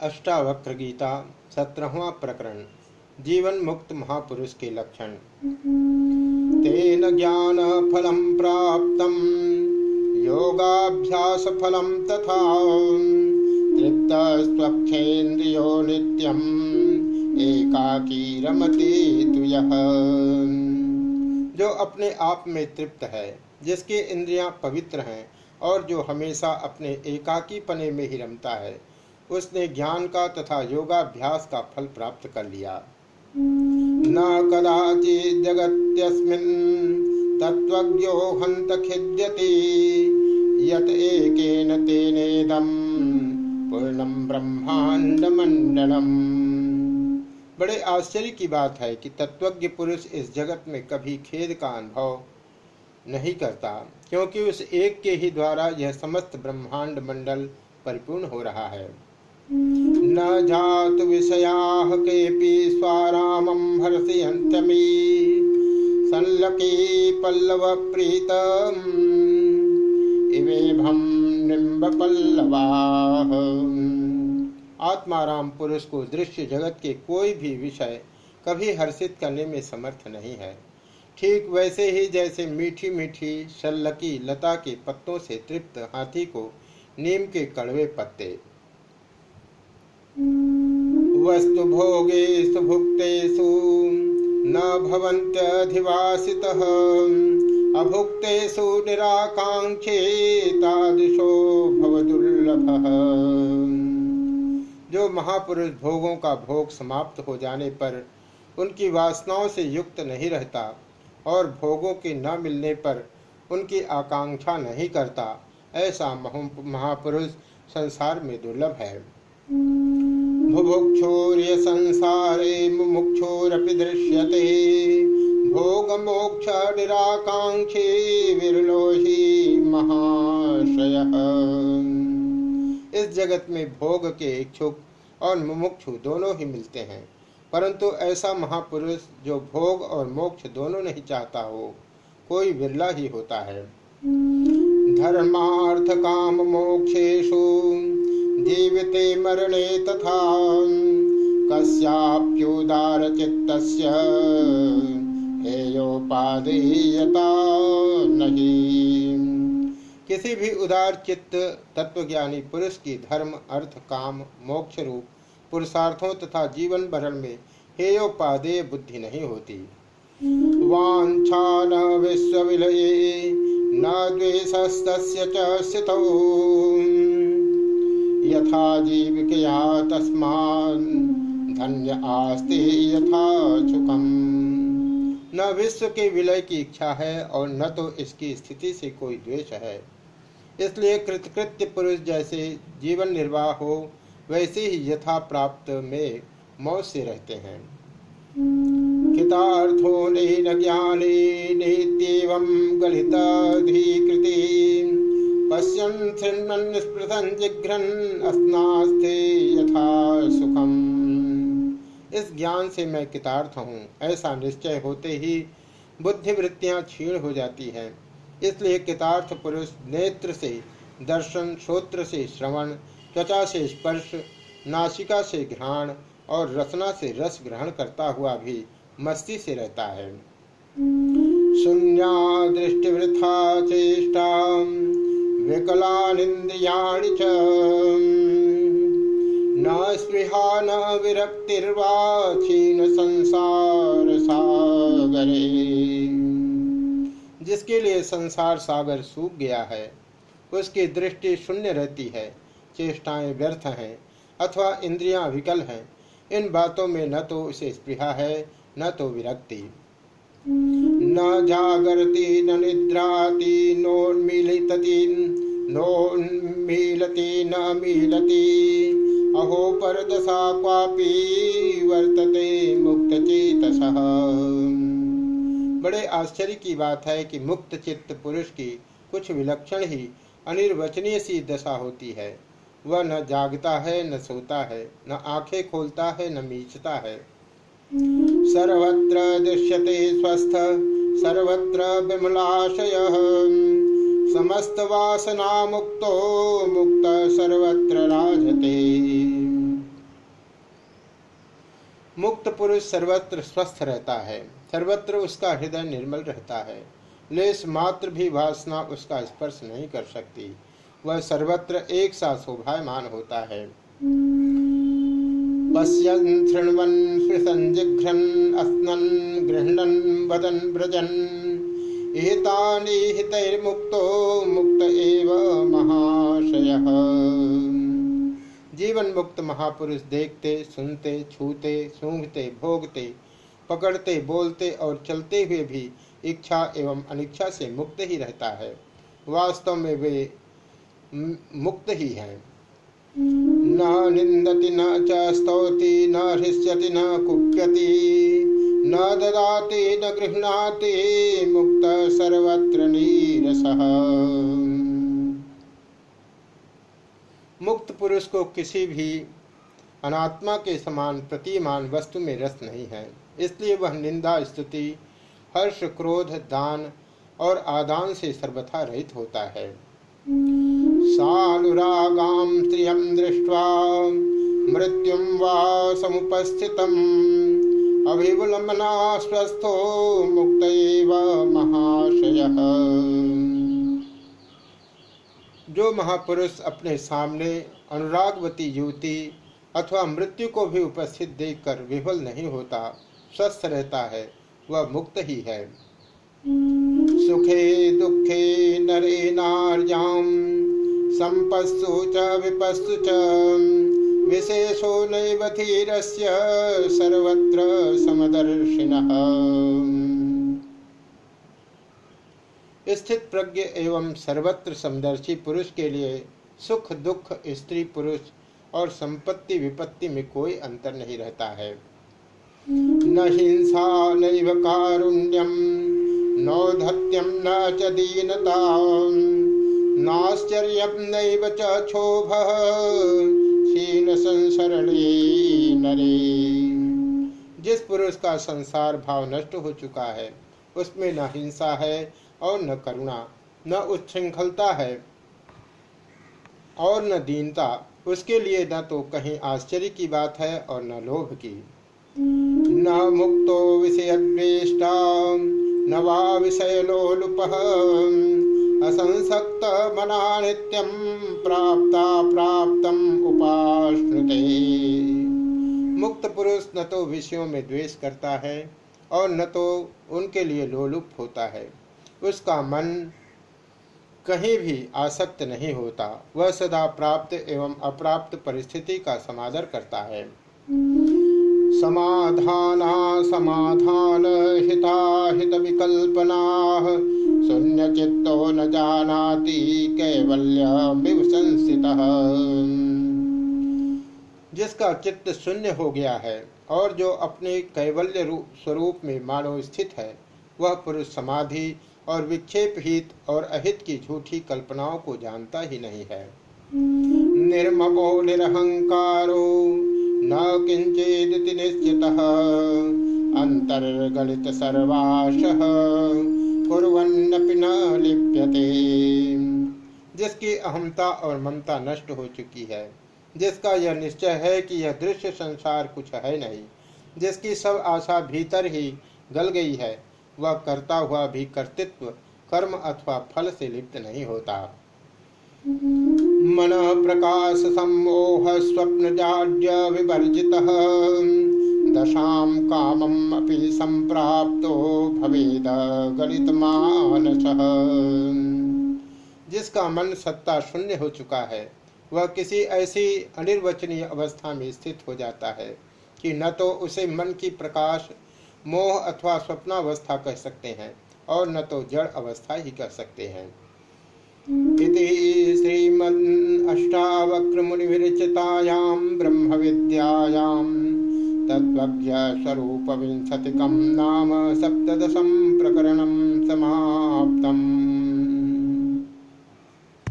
अष्टावक्र गीता, सत्रहवा प्रकरण जीवन मुक्त महापुरुष के लक्षण। तेन ज्ञान फलम प्राप्त योगाभ्यास फलम तथा तृप्त स्वक्षेन्द्रियो नित्यम एकाकी रमते तुयः जो अपने आप में तृप्त है, जिसके इंद्रियाँ पवित्र हैं, और जो हमेशा अपने एकाकी पने में ही रमता है उसने ज्ञान का तथा योगाभ्यास का फल प्राप्त कर लिया। न कदाचि जगत्यस्मिन् तत्वज्ञो हंत खिद्यति, यत एकेन बड़े आश्चर्य की बात है कि तत्वज्ञ पुरुष इस जगत में कभी खेद का अनुभव नहीं करता, क्योंकि उस एक के ही द्वारा यह समस्त ब्रह्मांड मंडल परिपूर्ण हो रहा है। न जात विषया केपि स्वारामं हर्षयन्तमी संलकी पल्लव प्रीत इवेभम निम्ब पल्लवाह आत्माराम पुरुष को दृश्य जगत के कोई भी विषय कभी हर्षित करने में समर्थ नहीं है। ठीक वैसे ही जैसे मीठी मीठी शल्लकी लता के पत्तों से तृप्त हाथी को नीम के कड़वे पत्ते वस्तु भोगेषु भुक्तेषु न भवन्त्यधिवासितः। अभुक्तेषु भवदुर्लभः। जो महापुरुष भोगों का भोग समाप्त हो जाने पर उनकी वासनाओं से युक्त नहीं रहता और भोगों के न मिलने पर उनकी आकांक्षा नहीं करता, ऐसा महापुरुष संसार में दुर्लभ है। संसारे मुमुक्षोरपि दृश्यते। भोग मोक्ष निराकांक्षी विरलो ही महाशय। इस जगत में भोग के इच्छुक और मुमुक्षु दोनों ही मिलते हैं। परंतु ऐसा महापुरुष जो भोग और मोक्ष दोनों नहीं चाहता हो, कोई विरला ही होता है। धर्मार्थ काम मोक्षेशु जीविते मरणे तथा कस्याप्युदार चित्तस्य हेयोपादेयता नहीं। किसी भी उदार चित्त तत्वज्ञानी, पुरुष की धर्म, अर्थ, काम, मोक्ष रूप, पुरुषार्थों तथा जीवन भरण में हेयोपादेय बुद्धि नहीं होती। वाछा न विश्व न द्वेषस्तस्य च स्थितौ। यथा जीविकया तस्मान्। धन्य आस्ते यथा सुखम। न विश्व के विलय की इच्छा है और न तो इसकी स्थिति से कोई द्वेष है। इसलिए कृतकृत्य पुरुष जैसे जीवन निर्वाह हो, वैसे ही यथा प्राप्त में मौज से रहते हैं। कितार्थो न ज्ञाने नित्येवं गलिताधिकृति पश्यन् शृण्वन् स्पृशन् जिघ्रन् अस्नास्ते यथा सुखम। इस ज्ञान से मैं कितार्थ हूँ। ऐसा निश्चय होते ही बुद्धिवृत्तियाँ क्षीण हो जाती हैं। इसलिए कितार्थ पुरुष नेत्र से दर्शन, श्रोत्र से श्रवण, त्वचा से स्पर्श, नासिका से घ्राण और रसना से रस ग्रहण करता हुआ भी मस्ती से रहता है। शून्या दृष्टिवृथा चेष्टा विकलानिंद्रियाणि च। न स्पृहा, न विरक्तिर्वा, क्षीण संसार सागरे। जिसके लिए संसार सागर सूख गया है, उसकी दृष्टि शून्य रहती है, चेष्टाएँ व्यर्थ हैं, अथवा इंद्रियाँ विकल हैं, इन बातों में न तो उसे स्पृहा है, न तो विरक्ति। न जागरती, न निद्राती, नोन्मीलितती, नोन्मीलती, न मीलती। अहो पर दशा क्वापी वर्तते मुक्त चेत बड़े आश्चर्य की बात है कि मुक्त चित्त पुरुष की कुछ विलक्षण ही अनिर्वचनीय सी दशा होती है। वह न जागता है, न सोता है, न आँखें खोलता है, न मीचता है। सर्वत्र दृश्यते स्वस्थ सर्वत्र विमलाशयः। समस्तवासना मुक्तो मुक्त सर्वत्र राजते। मुक्त पुरुष सर्वत्र स्वस्थ रहता है। सर्वत्र उसका हृदय निर्मल रहता है। लेस मात्र भी वासना उसका स्पर्श नहीं कर सकती। वह सर्वत्र एक साथ शोभायमान होता है। पश्यन् शृण्वन् स्पृशन् जिघ्रन् अस्नन् गृह्णन् वदन् व्रजन्। एतानि हितैर्मुक्तो मुक्त एव महाशयः। जीवन मुक्त महापुरुष देखते, सुनते, छूते, सूंघते, भोगते, पकड़ते, बोलते और चलते हुए भी इच्छा एवं अनिच्छा से मुक्त ही रहता है। वास्तव में वे मुक्त ही हैं। न निंदति, न चौती न हृष्यति, न कुप्यति, न ददाति, न गृहणाति, मुक्त सर्वत्र नीरसः। मुक्त पुरुष को किसी भी अनात्मा के समान प्रतिमान वस्तु में रस नहीं है, इसलिए वह निंदा, स्तुति, हर्ष, क्रोध, दान और आदान से सर्वथा रहित होता है। सानुरागाम स्त्रियम दृष्ट्वा मृत्युम वा समुपस्थितम। अभिवलमना स्वस्थो मुक्त महाशय। जो महापुरुष अपने सामने अनुरागवती युवती अथवा मृत्यु को भी उपस्थित देखकर विफल नहीं होता, स्वस्थ रहता है, वह मुक्त ही है। सुखे दुखे नरे नार्याम संपस्सु च विपस्सु च। विशेषो नैव धीरस्य सर्वत्र समदर्शिनः। स्थित प्रज्ञ एवं सर्वत्र समदर्शी पुरुष के लिए सुख, दुख, स्त्री पुरुष और संपत्ति, विपत्ति में कोई अंतर नहीं रहता है। न हिंसा, नैव कारुण्यम, नौधत्यम न च दीनता नाश्चर्यम नैव क्षीण संसरणे नरे। जिस पुरुष का संसार भाव नष्ट हो चुका है, उसमें न हिंसा है और न करुणा, न उच्छृंखलता है और न दीनता। उसके लिए न तो कहीं आश्चर्य की बात है और न लोभ की। न मुक्तो विषय न वा विषय लोलुप असंसक्त मना नित्यम प्राप्ता प्राप्तम उपाश्रुते। मुक्त पुरुष न तो विषयों में द्वेष करता है और न तो उनके लिए लोलुप होता है। उसका मन कहीं भी आसक्त नहीं होता। वह सदा प्राप्त एवं अप्राप्त परिस्थिति का समादर करता है। समाधाना समाधान हिता हित विकल्पना शून्य चित्तो न जानाति कैवल्य जिसका चित्त शून्य हो गया है और जो अपने कैवल्य रूप स्वरूप में मानव स्थित है, वह पुरुष समाधि और विक्षेप हित और अहित की झूठी कल्पनाओं को जानता ही नहीं है। निर्ममो निरहंकारो न किंचित निश्चित। अंतर्गलित सर्वाश। कुरन्नपि न लिप्यते। जिसकी अहमता और ममता नष्ट हो चुकी है, जिसका यह निश्चय है कि यह दृश्य संसार कुछ है नहीं, जिसकी सब आशा भीतर ही गल गई है, वह करता हुआ भी कर्तृत्व, कर्म अथवा फल से लिप्त नहीं होता। मन प्रकाश सम्मोह स्वप्न जाड्य विवर्जित दशाम कामम संप्राप्तो भवेद गलित मानस जिसका मन सत्ता शून्य हो चुका है, वह किसी ऐसी अनिर्वचनीय अवस्था में स्थित हो जाता है कि न तो उसे मन की प्रकाश, मोह अथवा स्वप्नावस्था कह सकते हैं और न तो जड़ अवस्था ही कह सकते हैं। श्रीमन् अष्टावक्र मुनि विरचितायां ब्रह्म विद्यायां तत्त्वज्ञ स्वरूप विंशतिकं नाम सप्तदशं प्रकरणं समाप्तम्।